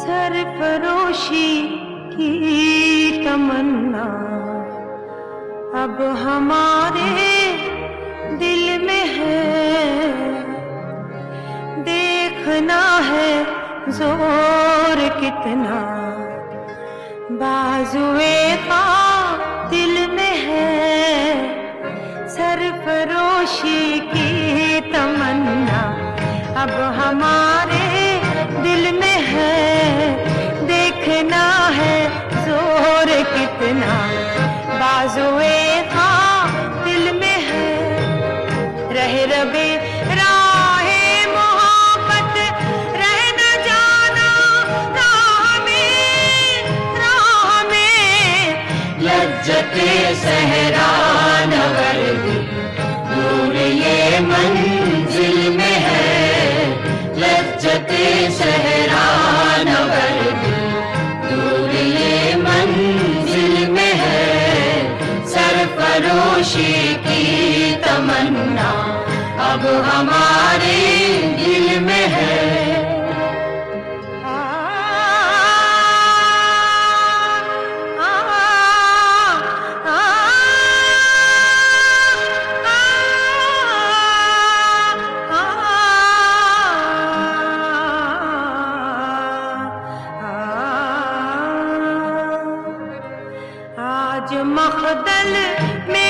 सरफरोशी की तमन्ना। अब हमारे दिल में है। देखना है ज़ोर कितना। बाजुए का सरफरोशी की तमन्ना। अब हमारे दिल में है, देखना है ज़ोर कितना। बाजुए का दिल में है। रह रबे लज्जते सहरा नवर्दी अब हमारे दिल में है आज मखदल में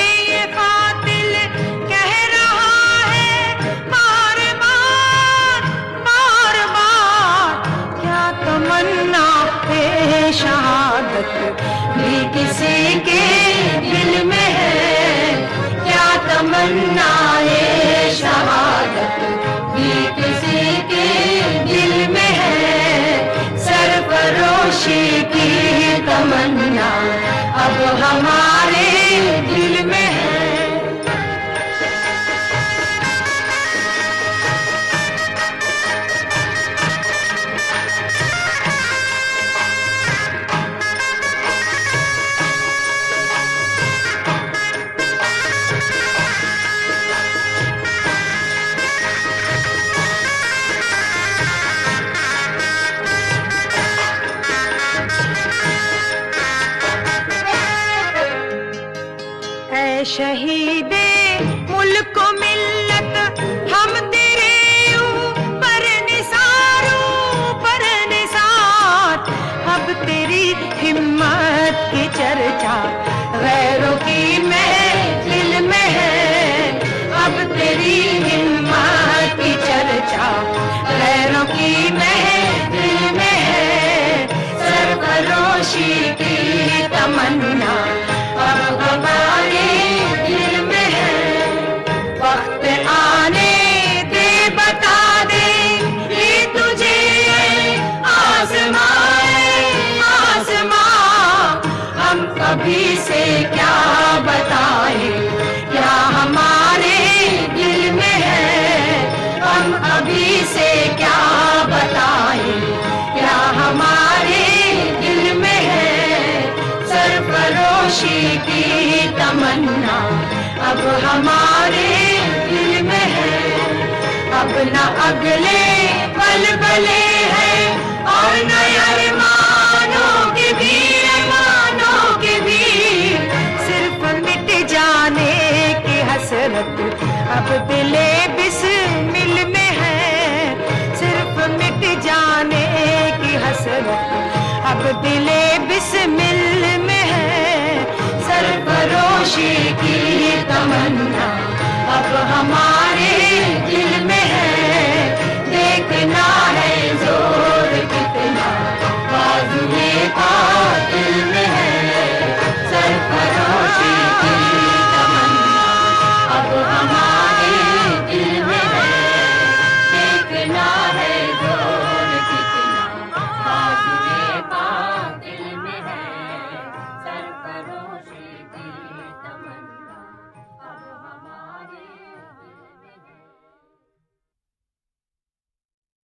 me. शहीदे मुल्क मिल्लत, हम तेरे पर निसारू पर निसार। अब तेरी हिम्मत की चर्चा, गैरों की महफिल तमन्ना। अब हमारे दिल में है। अब न अगले पल बले है। और न के भी, अरमानों के भी। सिर्फ़ मिट जाने की हसरत अब दिले बिस मिल में है। सिर्फ़ मिट जाने की हसरत अब दिले सरफरोशी की तमन्ना। अब हमारे